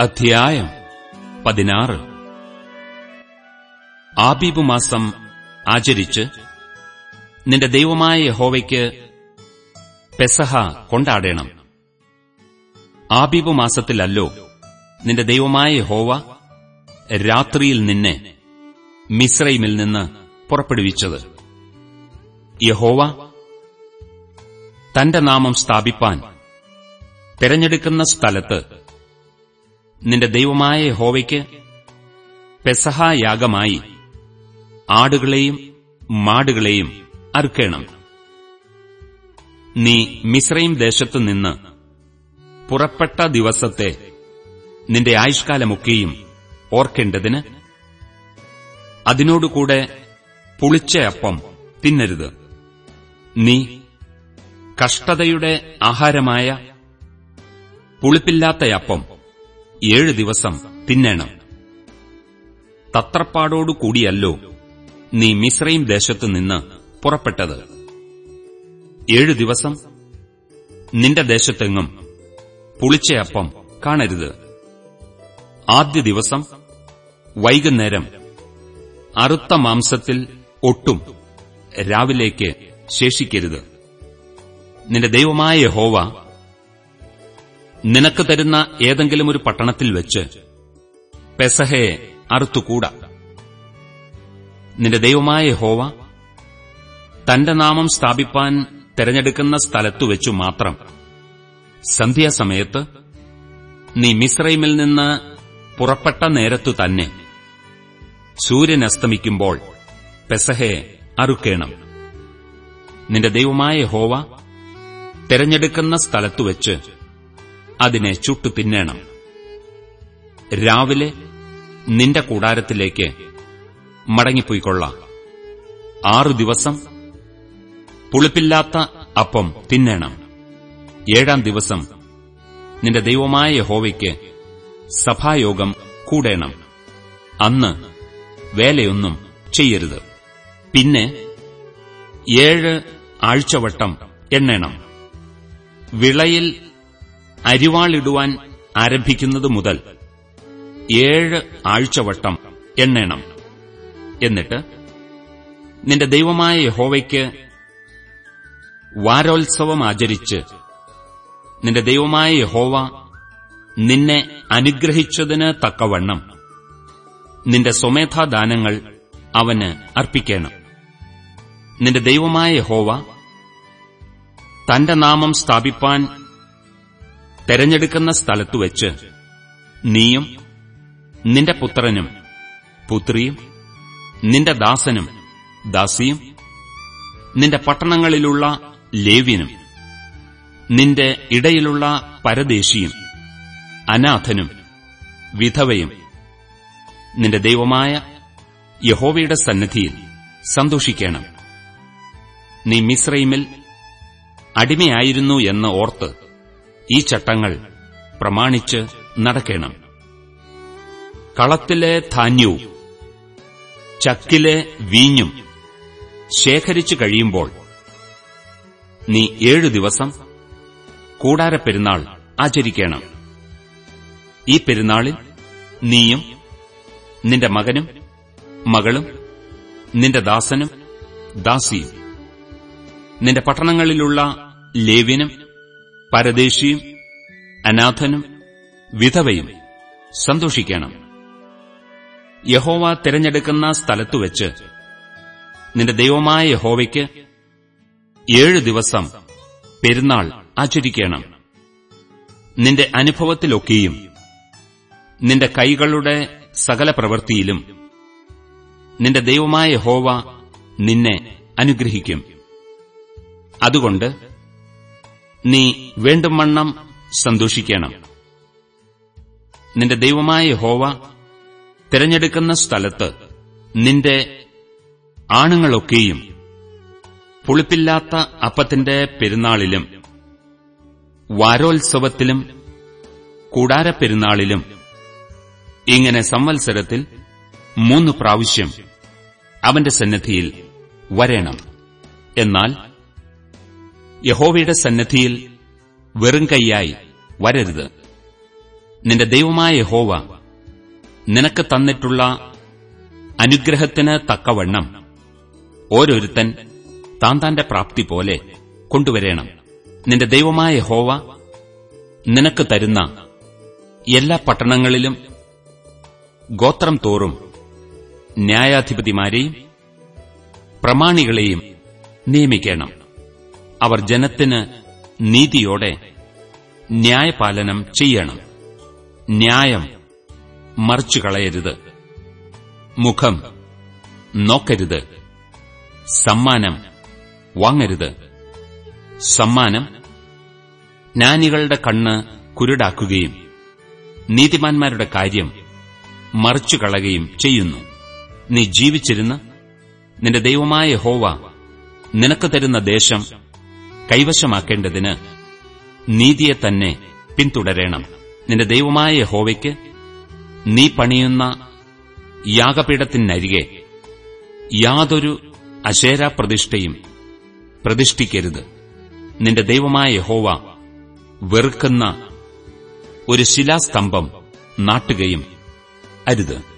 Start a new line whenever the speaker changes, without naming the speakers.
അധ്യായം പതിനാറ്. ആബീബ് മാസം ആചരിച്ച് നിന്റെ ദൈവമായ യഹോവയ്ക്ക് പെസഹ കൊണ്ടാടേണം. ആബീബ് മാസത്തിലല്ലോ നിന്റെ ദൈവമായ യഹോവ രാത്രിയിൽ നിന്നെ മിസ്രൈമിൽ നിന്ന് പുറപ്പെടുവിച്ചത്. യഹോവ തന്റെ നാമം സ്ഥാപിപ്പാൻ തിരഞ്ഞെടുക്കുന്ന സ്ഥലത്ത് നിന്റെ ദൈവമായ ഹോവയ്ക്ക് പെസഹായാഗമായി ആടുകളെയും മാടുകളെയും അറുക്കേണം. നീ മിശ്രയും ദേശത്തു നിന്ന് പുറപ്പെട്ട ദിവസത്തെ നിന്റെ ആയുഷ്കാലമൊക്കെയും ഓർക്കേണ്ടതിന് അതിനോടുകൂടെ പുളിച്ച അപ്പം തിന്നരുത്. നീ കഷ്ടതയുടെ ആഹാരമായ പുളിപ്പില്ലാത്ത അപ്പം ഏഴ് ദിവസം തിന്നേണം. തത്രപ്പാടോടുകൂടിയല്ലോ നീ മിശ്രയും ദേശത്തു നിന്ന് പുറപ്പെട്ടത്. ഏഴു ദിവസം നിന്റെ ദേശത്തെങ്ങും പുളിച്ചയപ്പം കാണരുത്. ആദ്യ ദിവസം വൈകുന്നേരം അറുത്ത മാംസത്തിൽ ഒട്ടും രാവിലേക്ക് ശേഷിക്കരുത്. നിന്റെ ദൈവമായ യഹോവ നിനക്ക് തരുന്ന ഏതെങ്കിലും ഒരു പട്ടണത്തിൽ വെച്ച് പെസഹയെ അറുത്തുകൂടാ. നിന്റെ ദൈവമായ ഹോവ തന്റെ നാമം സ്ഥാപിപ്പാൻ തെരഞ്ഞെടുക്കുന്ന സ്ഥലത്തുവെച്ചു മാത്രം. സന്ധ്യാസമയത്ത് നീ മിസ്രൈമിൽ നിന്ന് പുറപ്പെട്ട നേരത്തു തന്നെ സൂര്യൻ അസ്തമിക്കുമ്പോൾ പെസഹയെ അറുക്കേണം. നിന്റെ ദൈവമായ ഹോവ തെരഞ്ഞെടുക്കുന്ന സ്ഥലത്തുവെച്ച് അതിനെ ചുട്ടു തിന്നേണം. രാവിലെ നിന്റെ കൂടാരത്തിലേക്ക് മടങ്ങിപ്പോയിക്കൊള്ളാം. ആറു ദിവസം പുളിപ്പില്ലാത്ത അപ്പം തിന്നേണം. ഏഴാം ദിവസം നിന്റെ ദൈവമായ യഹോവയ്ക്ക് സഭായോഗം കൂടേണം. അന്ന് വേലയൊന്നും ചെയ്യരുത്. പിന്നെ ഏഴ് ആഴ്ചവട്ടം എണ്ണേണം. വിളയിൽ അരിവാളിടുവാൻ ആരംഭിക്കുന്നത് മുതൽ ഏഴ് ആഴ്ചവട്ടം എണ്ണേണം. എന്നിട്ട് നിന്റെ ദൈവമായ യഹോവയ്ക്ക് വാരോത്സവം ആചരിച്ച് നിന്റെ ദൈവമായ യഹോവ നിന്നെ അനുഗ്രഹിച്ചതിന് തക്കവണ്ണം നിന്റെ സ്വമേധാദാനങ്ങൾ അവന് അർപ്പിക്കണം. നിന്റെ ദൈവമായ യഹോവ തന്റെ നാമം സ്ഥാപിപ്പാൻ തെരഞ്ഞെടുക്കുന്ന സ്ഥലത്തുവെച്ച് നീയും നിന്റെ പുത്രനും പുത്രിയും നിന്റെ ദാസനും ദാസിയും നിന്റെ പട്ടണങ്ങളിലുള്ള ലേവ്യനും നിന്റെ ഇടയിലുള്ള പരദേശിയും അനാഥനും വിധവയും നിന്റെ ദൈവമായ യഹോവയുടെ സന്നിധിയിൽ സന്തോഷിക്കണം. നീ മിശ്രൈമിൽ അടിമയായിരുന്നു എന്ന് ഓർത്ത് ഈ ചട്ടങ്ങൾ പ്രമാണിച്ച് നടക്കണം. കളത്തിലെ ധാന്യവും ചക്കിലെ വീഞ്ഞും ശേഖരിച്ചു കഴിയുമ്പോൾ നീ ഏഴു ദിവസം കൂടാരപ്പെരുന്നാൾ ആചരിക്കണം. ഈ പെരുന്നാളിൽ നീയും നിന്റെ മകനും മകളും നിന്റെ ദാസനും ദാസിയും നിന്റെ പട്ടണങ്ങളിലുള്ള ലേവ്യനും പരദേശിയും അനാഥനും വിധവയും സന്തോഷിക്കണം. യഹോവ തിരഞ്ഞെടുക്കുന്ന സ്ഥലത്തുവെച്ച് നിന്റെ ദൈവമായ യഹോവയ്ക്ക് ഏഴു ദിവസം പെരുന്നാൾ ആചരിക്കണം. നിന്റെ അനുഭവത്തിലൊക്കെയും നിന്റെ കൈകളുടെ സകല പ്രവൃത്തിയിലും നിന്റെ ദൈവമായ ഹോവ നിന്നെ അനുഗ്രഹിക്കും. അതുകൊണ്ട് നീ വേണ്ടുമണ്ണം സന്തോഷിക്കണം. നിന്റെ ദൈവമായ ഹോവ തിരഞ്ഞെടുക്കുന്ന സ്ഥലത്ത് നിന്റെ ആണുങ്ങളൊക്കെയും പുളിപ്പില്ലാത്ത അപ്പത്തിന്റെ പെരുന്നാളിലും വാരോത്സവത്തിലും കൂടാരപ്പെരുന്നാളിലും ഇങ്ങനെ സംവത്സരത്തിൽ മൂന്ന് പ്രാവശ്യം അവന്റെ സന്നിധിയിൽ വരേണം. എന്നാൽ യഹോവയുടെ സന്നദ്ധിയിൽ വെറും കൈയായി വരരുത്. നിന്റെ ദൈവമായ യഹോവ നിനക്ക് തന്നിട്ടുള്ള അനുഗ്രഹത്തിന് തക്കവണ്ണം ഓരോരുത്തൻ താൻ താന്റെ പ്രാപ്തി പോലെ കൊണ്ടുവരേണം. നിന്റെ ദൈവമായ യഹോവ നിനക്ക് തരുന്ന എല്ലാ പട്ടണങ്ങളിലും ഗോത്രം തോറും ന്യായാധിപതിമാരെയും പ്രമാണികളെയും നിയമിക്കണം. അവർ ജനത്തിന് നീതിയോടെ ന്യായപാലനം ചെയ്യണം. ന്യായം മറിച്ചുകളയരുത് മുഖം നോക്കരുത്. സമ്മാനം വാങ്ങരുത്. സമ്മാനം ജ്ഞാനികളുടെ കണ്ണ് കുരുടാക്കുകയും നീതിമാന്മാരുടെ കാര്യം മറിച്ചുകളയുകയും ചെയ്യുന്നു. നീ ജീവിച്ചിരുന്ന് നിന്റെ ദൈവമായ ഹോവ നിനക്ക് തരുന്ന ദേശം കൈവശമാക്കേണ്ടതിന് നീതിയെ തന്നെ പിന്തുടരേണം. നിന്റെ ദൈവമായ ഹോവയ്ക്ക് നീ പണിയുന്ന യാഗപീഠത്തിനരികെ യാതൊരു അശേരാപ്രതിഷ്ഠയും പ്രതിഷ്ഠിക്കരുത്. നിന്റെ ദൈവമായ യഹോവ വെറുക്കുന്ന ഒരു ശിലാസ്തംഭം നാട്ടുകയും അരുത്.